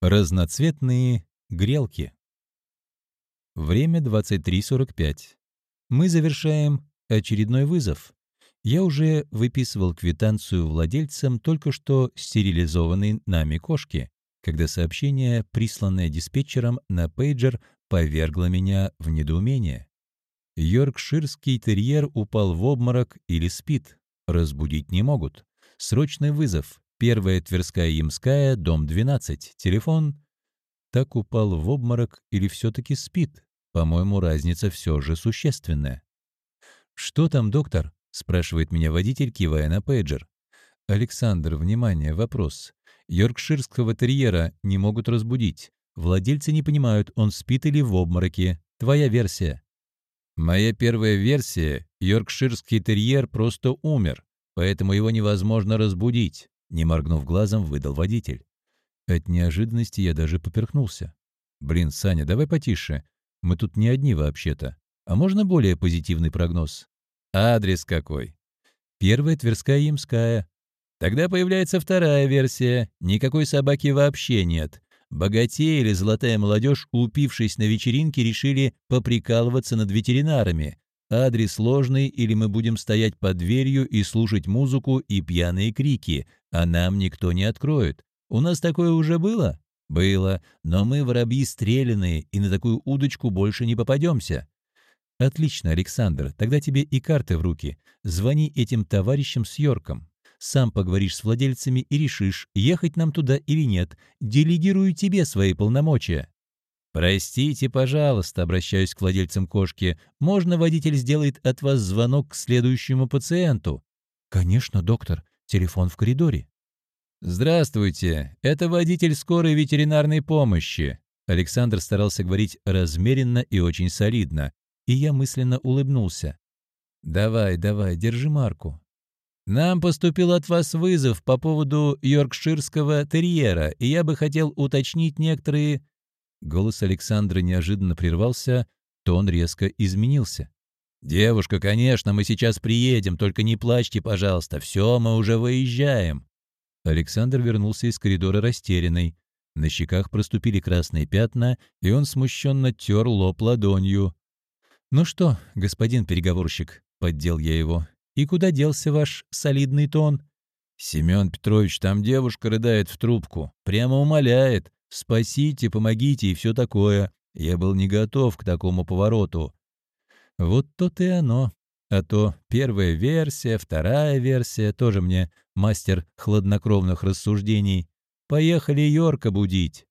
Разноцветные грелки. Время 23.45. Мы завершаем очередной вызов. Я уже выписывал квитанцию владельцам только что стерилизованной нами кошки, когда сообщение, присланное диспетчером на пейджер, повергло меня в недоумение. Йоркширский терьер упал в обморок или спит. Разбудить не могут. Срочный вызов. Первая Тверская Ямская, дом 12. Телефон. Так упал в обморок или все-таки спит? По-моему, разница все же существенная. «Что там, доктор?» — спрашивает меня водитель, кивая на пейджер. «Александр, внимание, вопрос. Йоркширского терьера не могут разбудить. Владельцы не понимают, он спит или в обмороке. Твоя версия». «Моя первая версия — йоркширский терьер просто умер, поэтому его невозможно разбудить. Не моргнув глазом, выдал водитель. От неожиданности я даже поперхнулся. «Блин, Саня, давай потише. Мы тут не одни вообще-то. А можно более позитивный прогноз?» «Адрес какой?» «Первая Тверская Ямская». «Тогда появляется вторая версия. Никакой собаки вообще нет. Богатеи или золотая молодежь, упившись на вечеринке, решили поприкалываться над ветеринарами. Адрес ложный, или мы будем стоять под дверью и слушать музыку и пьяные крики, а нам никто не откроет. У нас такое уже было? Было, но мы воробьи стреляные, и на такую удочку больше не попадемся. Отлично, Александр, тогда тебе и карты в руки. Звони этим товарищам с Йорком. Сам поговоришь с владельцами и решишь, ехать нам туда или нет. Делегирую тебе свои полномочия. «Простите, пожалуйста», — обращаюсь к владельцам кошки, «можно водитель сделает от вас звонок к следующему пациенту?» «Конечно, доктор. Телефон в коридоре». «Здравствуйте. Это водитель скорой ветеринарной помощи». Александр старался говорить размеренно и очень солидно, и я мысленно улыбнулся. «Давай, давай, держи марку». «Нам поступил от вас вызов по поводу йоркширского терьера, и я бы хотел уточнить некоторые Голос Александра неожиданно прервался, тон резко изменился. «Девушка, конечно, мы сейчас приедем, только не плачьте, пожалуйста, все, мы уже выезжаем». Александр вернулся из коридора растерянный. На щеках проступили красные пятна, и он смущенно тер лоб ладонью. «Ну что, господин переговорщик», — поддел я его, — «и куда делся ваш солидный тон?» «Семен Петрович, там девушка рыдает в трубку, прямо умоляет. Спасите, помогите и все такое. Я был не готов к такому повороту. Вот то-то и оно. А то первая версия, вторая версия, тоже мне мастер хладнокровных рассуждений. Поехали Йорка будить.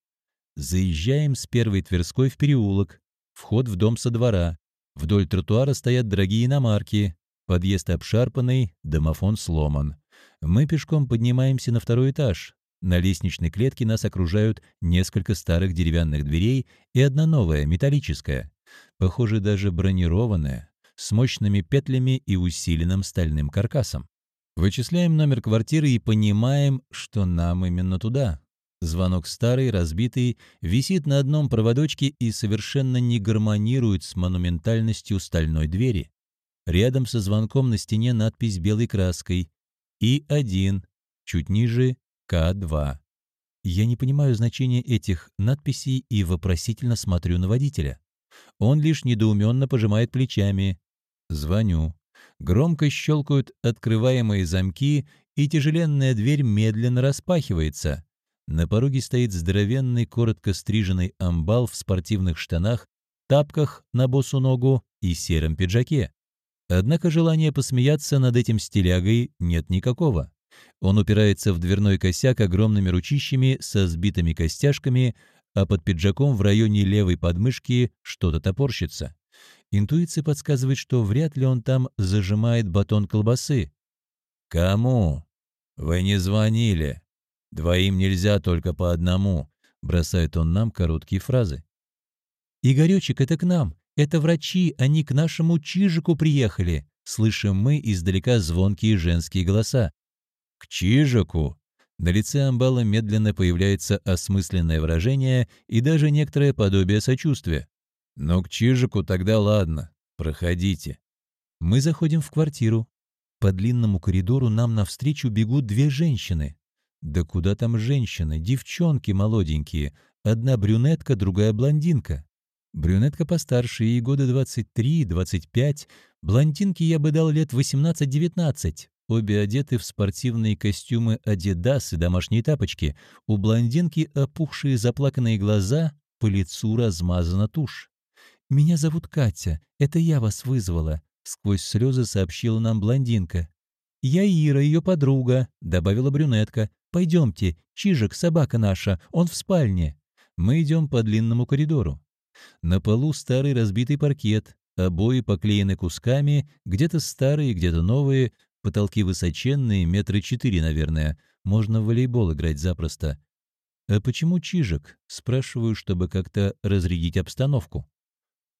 Заезжаем с первой Тверской в переулок. Вход в дом со двора. Вдоль тротуара стоят дорогие иномарки. Подъезд обшарпанный, домофон сломан. Мы пешком поднимаемся на второй этаж. На лестничной клетке нас окружают несколько старых деревянных дверей и одна новая, металлическая, похоже, даже бронированная, с мощными петлями и усиленным стальным каркасом. Вычисляем номер квартиры и понимаем, что нам именно туда. Звонок старый, разбитый, висит на одном проводочке и совершенно не гармонирует с монументальностью стальной двери. Рядом со звонком на стене надпись белой краской «И1», чуть ниже к2. Я не понимаю значения этих надписей и вопросительно смотрю на водителя. Он лишь недоуменно пожимает плечами. Звоню. Громко щелкают открываемые замки, и тяжеленная дверь медленно распахивается. На пороге стоит здоровенный, коротко стриженный амбал в спортивных штанах, тапках на босу ногу и сером пиджаке. Однако желания посмеяться над этим стилягой нет никакого. Он упирается в дверной косяк огромными ручищами со сбитыми костяшками, а под пиджаком в районе левой подмышки что-то топорщится. Интуиция подсказывает, что вряд ли он там зажимает батон колбасы. «Кому? Вы не звонили. Двоим нельзя только по одному», — бросает он нам короткие фразы. «Игоречек, это к нам. Это врачи, они к нашему Чижику приехали», — слышим мы издалека звонкие женские голоса. К Чижику. На лице Амбала медленно появляется осмысленное выражение и даже некоторое подобие сочувствия. Но к Чижику тогда ладно. Проходите. Мы заходим в квартиру. По длинному коридору нам навстречу бегут две женщины. Да куда там женщины, девчонки молоденькие. Одна брюнетка, другая блондинка. Брюнетка постарше, ей года 23-25. Блондинке я бы дал лет 18-19. Обе одеты в спортивные костюмы «Адидас» и домашние тапочки. У блондинки опухшие заплаканные глаза, по лицу размазана тушь. «Меня зовут Катя. Это я вас вызвала», — сквозь слезы сообщила нам блондинка. «Я Ира, ее подруга», — добавила брюнетка. «Пойдемте, Чижик, собака наша, он в спальне». Мы идем по длинному коридору. На полу старый разбитый паркет, обои поклеены кусками, где-то старые, где-то новые, потолки высоченные, метры четыре, наверное. Можно в волейбол играть запросто. «А почему Чижик?» — спрашиваю, чтобы как-то разрядить обстановку.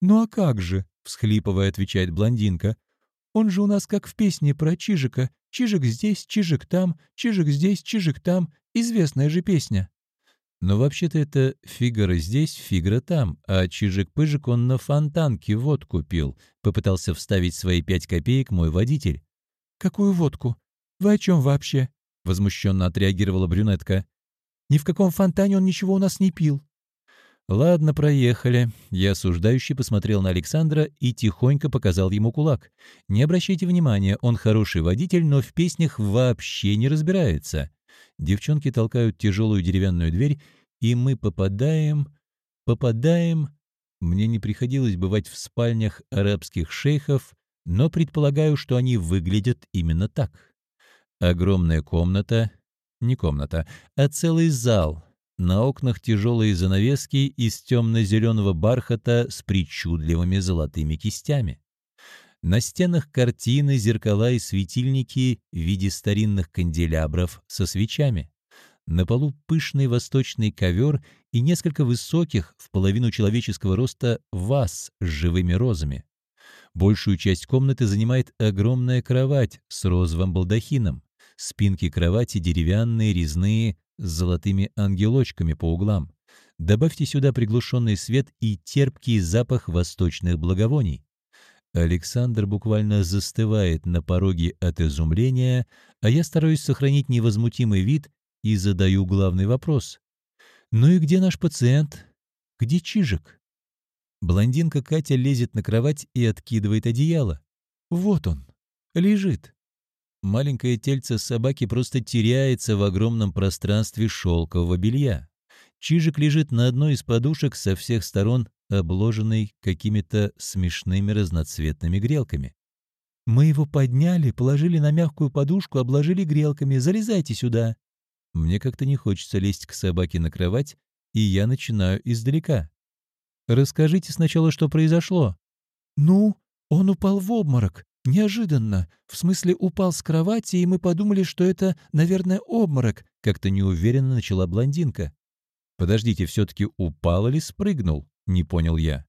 «Ну а как же?» — всхлипывая, отвечает блондинка. «Он же у нас как в песне про Чижика. Чижик здесь, Чижик там, Чижик здесь, Чижик там. Известная же песня». Но вообще-то это Фигара здесь, Фигара там, а Чижик-Пыжик он на фонтанке водку пил. Попытался вставить свои пять копеек мой водитель. «Какую водку? Вы о чем вообще?» — возмущенно отреагировала брюнетка. «Ни в каком фонтане он ничего у нас не пил». «Ладно, проехали». Я осуждающий посмотрел на Александра и тихонько показал ему кулак. «Не обращайте внимания, он хороший водитель, но в песнях вообще не разбирается». Девчонки толкают тяжелую деревянную дверь, и мы попадаем... попадаем... Мне не приходилось бывать в спальнях арабских шейхов, но предполагаю, что они выглядят именно так. Огромная комната... Не комната, а целый зал — на окнах тяжелые занавески из темно-зеленого бархата с причудливыми золотыми кистями. На стенах картины, зеркала и светильники в виде старинных канделябров со свечами. На полу пышный восточный ковер и несколько высоких, в половину человеческого роста, ваз с живыми розами. Большую часть комнаты занимает огромная кровать с розовым балдахином. Спинки кровати деревянные, резные, с золотыми ангелочками по углам. Добавьте сюда приглушенный свет и терпкий запах восточных благовоний. Александр буквально застывает на пороге от изумления, а я стараюсь сохранить невозмутимый вид и задаю главный вопрос. «Ну и где наш пациент? Где Чижик?» Блондинка Катя лезет на кровать и откидывает одеяло. «Вот он, лежит. Маленькое тельце собаки просто теряется в огромном пространстве шелкового белья. Чижик лежит на одной из подушек со всех сторон, обложенный какими-то смешными разноцветными грелками. «Мы его подняли, положили на мягкую подушку, обложили грелками. Залезайте сюда!» Мне как-то не хочется лезть к собаке на кровать, и я начинаю издалека. «Расскажите сначала, что произошло». «Ну, он упал в обморок. «Неожиданно. В смысле, упал с кровати, и мы подумали, что это, наверное, обморок», — как-то неуверенно начала блондинка. «Подождите, все-таки упал или спрыгнул?» — не понял я.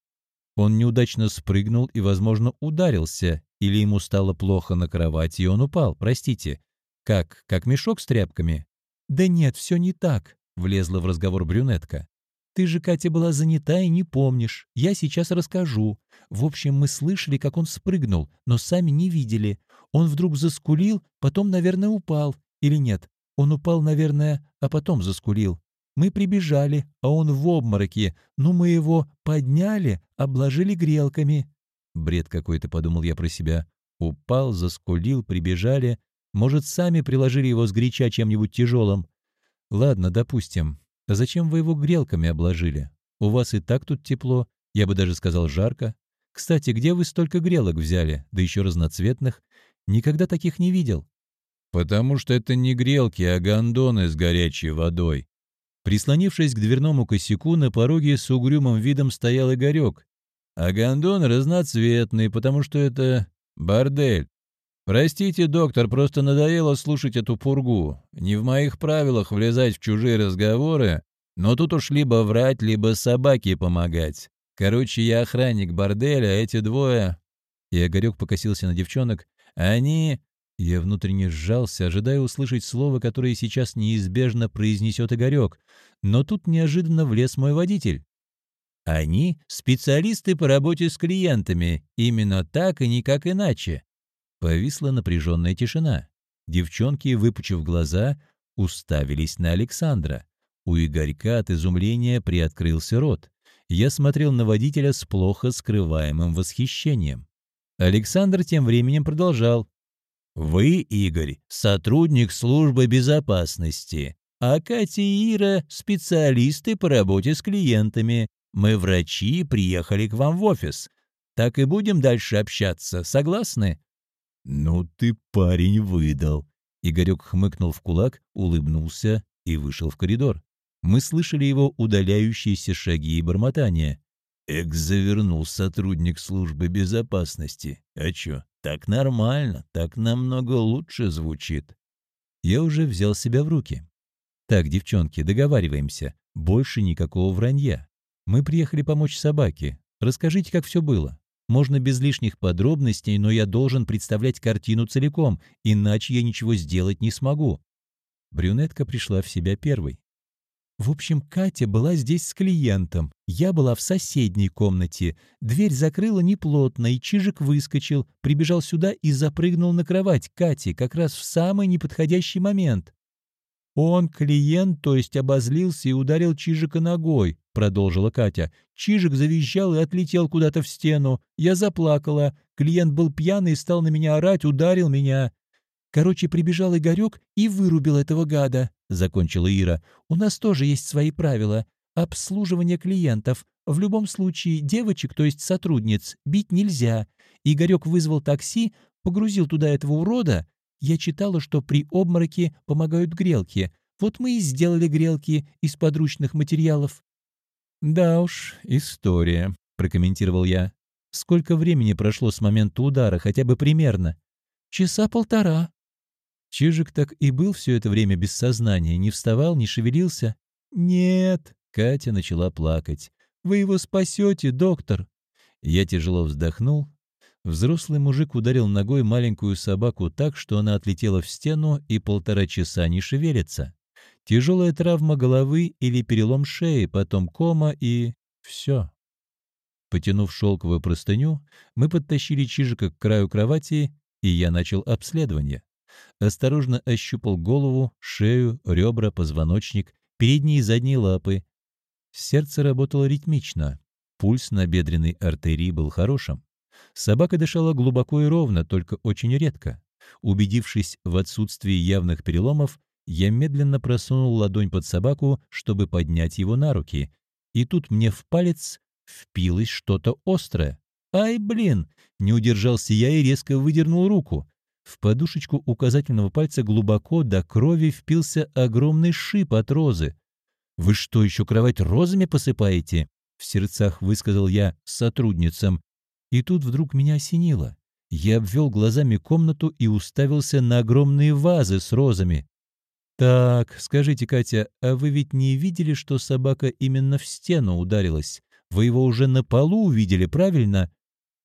Он неудачно спрыгнул и, возможно, ударился, или ему стало плохо на кровати, и он упал, простите. Как, как мешок с тряпками? «Да нет, все не так», — влезла в разговор брюнетка. Ты же, Катя, была занята и не помнишь. Я сейчас расскажу. В общем, мы слышали, как он спрыгнул, но сами не видели. Он вдруг заскулил, потом, наверное, упал. Или нет? Он упал, наверное, а потом заскулил. Мы прибежали, а он в обмороке. Ну, мы его подняли, обложили грелками. Бред какой-то, подумал я про себя. Упал, заскулил, прибежали. Может, сами приложили его сгоряча чем-нибудь тяжелым. Ладно, допустим. А зачем вы его грелками обложили? У вас и так тут тепло, я бы даже сказал жарко. Кстати, где вы столько грелок взяли, да еще разноцветных? Никогда таких не видел. Потому что это не грелки, а гондоны с горячей водой. Прислонившись к дверному косяку, на пороге с угрюмым видом стоял Игорек. А гондон разноцветный, потому что это бордель. «Простите, доктор, просто надоело слушать эту пургу. Не в моих правилах влезать в чужие разговоры, но тут уж либо врать, либо собаке помогать. Короче, я охранник борделя, а эти двое...» И Огарек покосился на девчонок. «Они...» Я внутренне сжался, ожидая услышать слово, которое сейчас неизбежно произнесет Игорек. Но тут неожиданно влез мой водитель. «Они — специалисты по работе с клиентами. Именно так и никак иначе. Повисла напряженная тишина. Девчонки, выпучив глаза, уставились на Александра. У Игорька от изумления приоткрылся рот. Я смотрел на водителя с плохо скрываемым восхищением. Александр тем временем продолжал. «Вы, Игорь, сотрудник службы безопасности, а Катя и Ира – специалисты по работе с клиентами. Мы, врачи, приехали к вам в офис. Так и будем дальше общаться, согласны?» «Ну ты, парень, выдал!» Игорек хмыкнул в кулак, улыбнулся и вышел в коридор. Мы слышали его удаляющиеся шаги и бормотания. Эк, завернул сотрудник службы безопасности. А чё, так нормально, так намного лучше звучит. Я уже взял себя в руки. Так, девчонки, договариваемся. Больше никакого вранья. Мы приехали помочь собаке. Расскажите, как все было. Можно без лишних подробностей, но я должен представлять картину целиком, иначе я ничего сделать не смогу. Брюнетка пришла в себя первой. В общем, Катя была здесь с клиентом. Я была в соседней комнате. Дверь закрыла неплотно, и Чижик выскочил, прибежал сюда и запрыгнул на кровать Кати как раз в самый неподходящий момент. «Он, клиент, то есть обозлился и ударил Чижика ногой», — продолжила Катя. Чижик завизжал и отлетел куда-то в стену. Я заплакала. Клиент был пьяный и стал на меня орать, ударил меня. Короче, прибежал Игорек и вырубил этого гада», — закончила Ира. «У нас тоже есть свои правила. Обслуживание клиентов. В любом случае, девочек, то есть сотрудниц, бить нельзя. Игорек вызвал такси, погрузил туда этого урода. Я читала, что при обмороке помогают грелки. Вот мы и сделали грелки из подручных материалов». «Да уж, история», — прокомментировал я. «Сколько времени прошло с момента удара, хотя бы примерно?» «Часа полтора», Чижик так и был все это время без сознания, не вставал, не шевелился. «Нет», — Катя начала плакать. «Вы его спасете, доктор». Я тяжело вздохнул. Взрослый мужик ударил ногой маленькую собаку так, что она отлетела в стену и полтора часа не шевелится. Тяжелая травма головы или перелом шеи, потом кома и... все. Потянув шелковую простыню, мы подтащили Чижика к краю кровати, и я начал обследование. Осторожно ощупал голову, шею, ребра, позвоночник, передние и задние лапы. Сердце работало ритмично. Пульс на бедренной артерии был хорошим. Собака дышала глубоко и ровно, только очень редко. Убедившись в отсутствии явных переломов, я медленно просунул ладонь под собаку, чтобы поднять его на руки. И тут мне в палец впилось что-то острое. «Ай, блин!» Не удержался я и резко выдернул руку. В подушечку указательного пальца глубоко до крови впился огромный шип от розы. «Вы что, еще кровать розами посыпаете?» — в сердцах высказал я сотрудницам. И тут вдруг меня осенило. Я обвел глазами комнату и уставился на огромные вазы с розами. «Так, скажите, Катя, а вы ведь не видели, что собака именно в стену ударилась? Вы его уже на полу увидели, правильно?»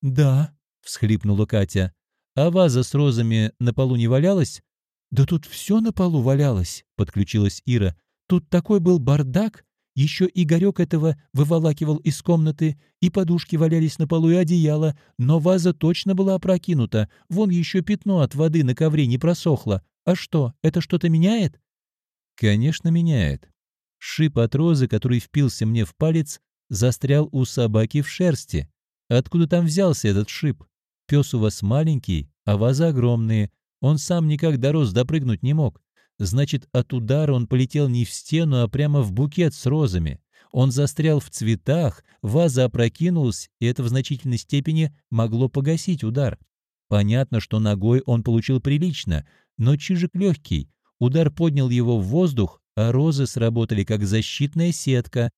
«Да», — всхлипнула Катя. А ваза с розами на полу не валялась? Да тут все на полу валялось, подключилась Ира. Тут такой был бардак. Еще Игорек этого выволакивал из комнаты, и подушки валялись на полу, и одеяло, но ваза точно была опрокинута. Вон еще пятно от воды на ковре не просохло. А что, это что-то меняет? Конечно, меняет. Шип от розы, который впился мне в палец, застрял у собаки в шерсти. Откуда там взялся этот шип? Пес у вас маленький, а вазы огромные. Он сам никак до роз допрыгнуть не мог. Значит, от удара он полетел не в стену, а прямо в букет с розами. Он застрял в цветах, ваза опрокинулась, и это в значительной степени могло погасить удар. Понятно, что ногой он получил прилично, но чижик легкий. Удар поднял его в воздух, а розы сработали как защитная сетка.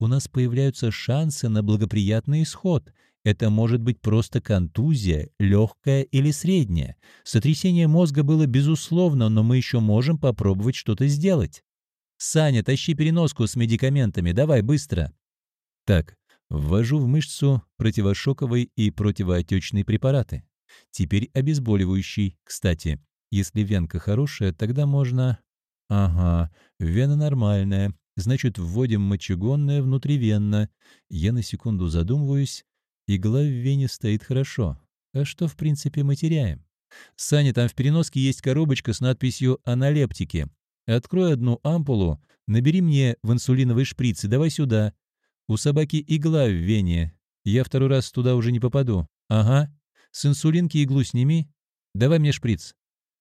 У нас появляются шансы на благоприятный исход. Это может быть просто контузия, легкая или средняя. Сотрясение мозга было безусловно, но мы еще можем попробовать что-то сделать. «Саня, тащи переноску с медикаментами, давай быстро!» Так, ввожу в мышцу противошоковые и противоотечные препараты. Теперь обезболивающий. Кстати, если венка хорошая, тогда можно... Ага, вена нормальная. Значит, вводим мочегонное внутривенно. Я на секунду задумываюсь. Игла в вене стоит хорошо. А что, в принципе, мы теряем? Саня, там в переноске есть коробочка с надписью «Аналептики». Открой одну ампулу, набери мне в инсулиновый шприц и давай сюда. У собаки игла в вене. Я второй раз туда уже не попаду. Ага. С инсулинки иглу сними. Давай мне шприц.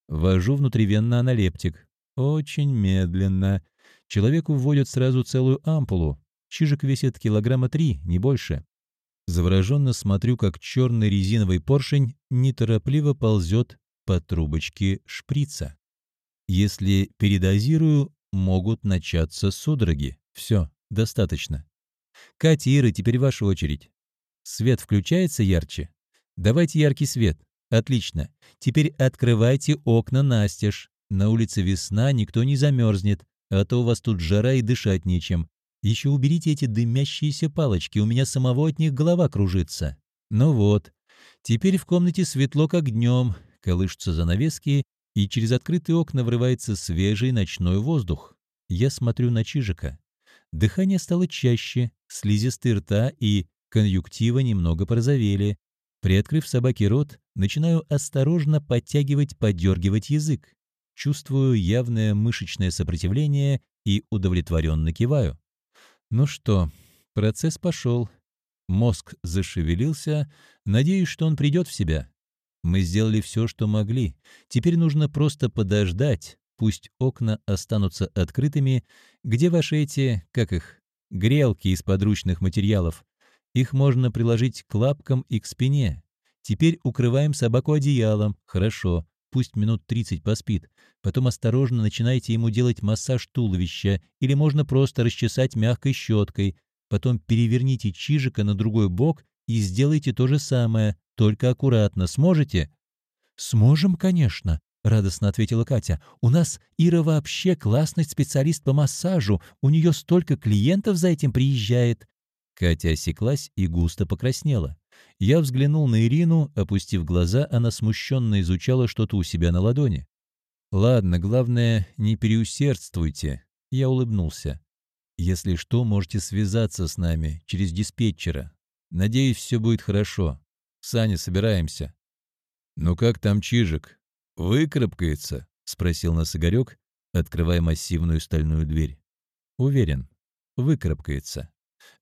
Ввожу внутривенно аналептик. Очень медленно. Человеку вводят сразу целую ампулу. Чижик весит килограмма три, не больше. Завороженно смотрю, как черный резиновый поршень неторопливо ползет по трубочке шприца. Если передозирую, могут начаться судороги. Все, достаточно. Катя, Ира, теперь ваша очередь. Свет включается ярче? Давайте яркий свет. Отлично. Теперь открывайте окна настежь. На улице весна, никто не замерзнет, а то у вас тут жара и дышать нечем. Еще уберите эти дымящиеся палочки, у меня самого от них голова кружится. Ну вот. Теперь в комнате светло, как днем, колышутся занавески, и через открытые окна врывается свежий ночной воздух. Я смотрю на Чижика. Дыхание стало чаще, слизистые рта и конъюнктива немного порозовели. Приоткрыв собаке рот, начинаю осторожно подтягивать, подергивать язык. Чувствую явное мышечное сопротивление и удовлетворенно киваю. Ну что, процесс пошел. Мозг зашевелился, надеюсь, что он придет в себя. Мы сделали все, что могли. Теперь нужно просто подождать, пусть окна останутся открытыми. Где ваши эти, как их, грелки из подручных материалов? Их можно приложить к лапкам и к спине. Теперь укрываем собаку одеялом. Хорошо, пусть минут 30 поспит. Потом осторожно начинайте ему делать массаж туловища или можно просто расчесать мягкой щеткой. Потом переверните чижика на другой бок и сделайте то же самое, только аккуратно. Сможете?» «Сможем, конечно», — радостно ответила Катя. «У нас Ира вообще классный специалист по массажу. У нее столько клиентов за этим приезжает». Катя осеклась и густо покраснела. Я взглянул на Ирину, опустив глаза, она смущенно изучала что-то у себя на ладони. «Ладно, главное, не переусердствуйте». Я улыбнулся. «Если что, можете связаться с нами через диспетчера. Надеюсь, все будет хорошо. Саня, собираемся». «Ну как там Чижик? Выкарабкается?» — спросил нас Игорек, открывая массивную стальную дверь. «Уверен, выкарабкается.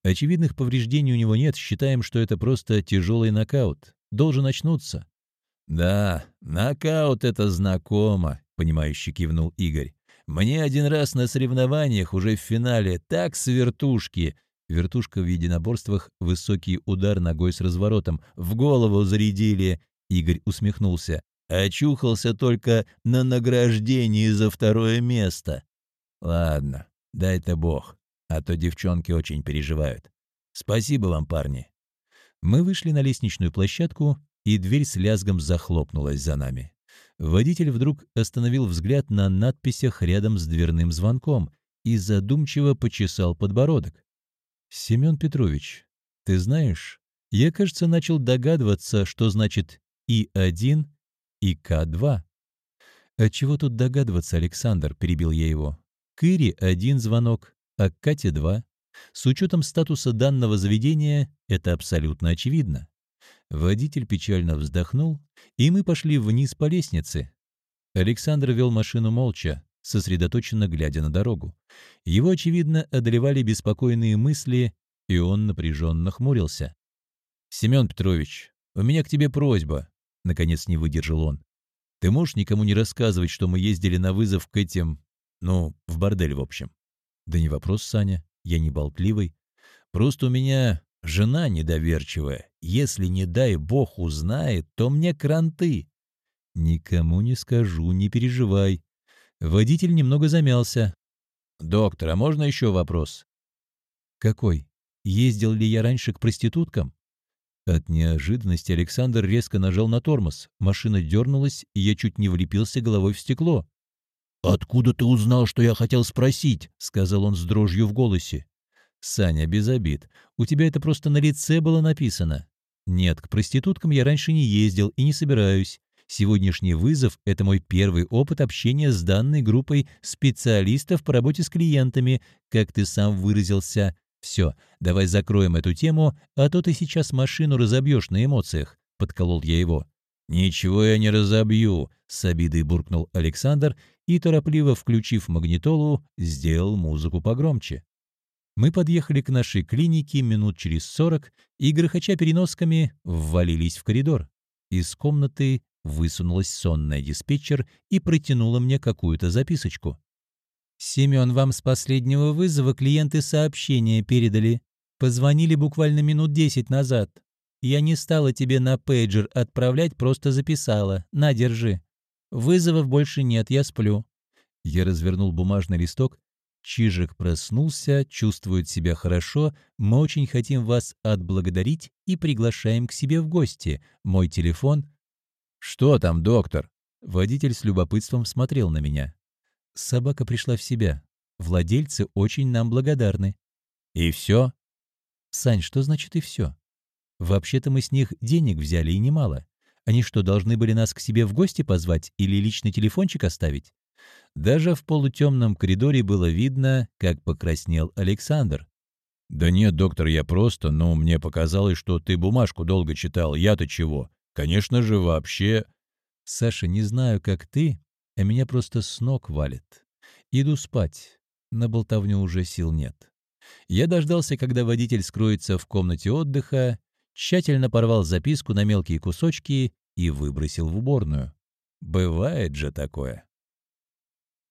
Очевидных повреждений у него нет, считаем, что это просто тяжелый нокаут. Должен очнуться». «Да, нокаут — это знакомо», — понимающе кивнул Игорь. «Мне один раз на соревнованиях уже в финале так с вертушки Вертушка в единоборствах, высокий удар ногой с разворотом. В голову зарядили. Игорь усмехнулся. Очухался только на награждении за второе место. Ладно, дай-то бог, а то девчонки очень переживают. Спасибо вам, парни. Мы вышли на лестничную площадку, и дверь с лязгом захлопнулась за нами. Водитель вдруг остановил взгляд на надписях рядом с дверным звонком и задумчиво почесал подбородок. «Семен Петрович, ты знаешь, я, кажется, начал догадываться, что значит И1 и К2». «А чего тут догадываться, Александр?» – перебил я его. «К Ире один звонок, а к Кате два. С учетом статуса данного заведения это абсолютно очевидно». Водитель печально вздохнул, и мы пошли вниз по лестнице. Александр вел машину молча, сосредоточенно глядя на дорогу. Его, очевидно, одолевали беспокойные мысли, и он напряженно хмурился. «Семен Петрович, у меня к тебе просьба», — наконец не выдержал он. «Ты можешь никому не рассказывать, что мы ездили на вызов к этим... ну, в бордель, в общем?» «Да не вопрос, Саня, я не болтливый. Просто у меня жена недоверчивая. Если, не дай бог, узнает, то мне кранты». «Никому не скажу, не переживай», Водитель немного замялся. «Доктор, а можно еще вопрос?» «Какой? Ездил ли я раньше к проституткам?» От неожиданности Александр резко нажал на тормоз. Машина дернулась, и я чуть не влепился головой в стекло. «Откуда ты узнал, что я хотел спросить?» — сказал он с дрожью в голосе. «Саня, без обид. У тебя это просто на лице было написано». «Нет, к проституткам я раньше не ездил и не собираюсь. Сегодняшний вызов – это мой первый опыт общения с данной группой специалистов по работе с клиентами, как ты сам выразился. Все, давай закроем эту тему, а то ты сейчас машину разобьешь на эмоциях, – подколол я его. «Ничего я не разобью», — с обидой буркнул Александр и, торопливо включив магнитолу, сделал музыку погромче. Мы подъехали к нашей клинике минут через сорок и, грохоча переносками, ввалились в коридор. Из комнаты высунулась сонная диспетчер и протянула мне какую-то записочку. «Семен, вам с последнего вызова клиенты сообщения передали. Позвонили буквально минут десять назад. Я не стала тебе на пейджер отправлять, просто записала. На, держи. Вызовов больше нет, я сплю». Я развернул бумажный листок Чижик проснулся, чувствует себя хорошо. Мы очень хотим вас отблагодарить и приглашаем к себе в гости. Мой телефон... «Что там, доктор?» Водитель с любопытством смотрел на меня. Собака пришла в себя. Владельцы очень нам благодарны. «И все?» «Сань, что значит «и все»?» «Вообще-то мы с них денег взяли и немало. Они что, должны были нас к себе в гости позвать или личный телефончик оставить?» Даже в полутемном коридоре было видно, как покраснел Александр. «Да нет, доктор, я просто, но мне показалось, что ты бумажку долго читал. Я-то чего? Конечно же, вообще...» «Саша, не знаю, как ты, а меня просто с ног валит. Иду спать. На болтовню уже сил нет». Я дождался, когда водитель скроется в комнате отдыха, тщательно порвал записку на мелкие кусочки и выбросил в уборную. Бывает же такое.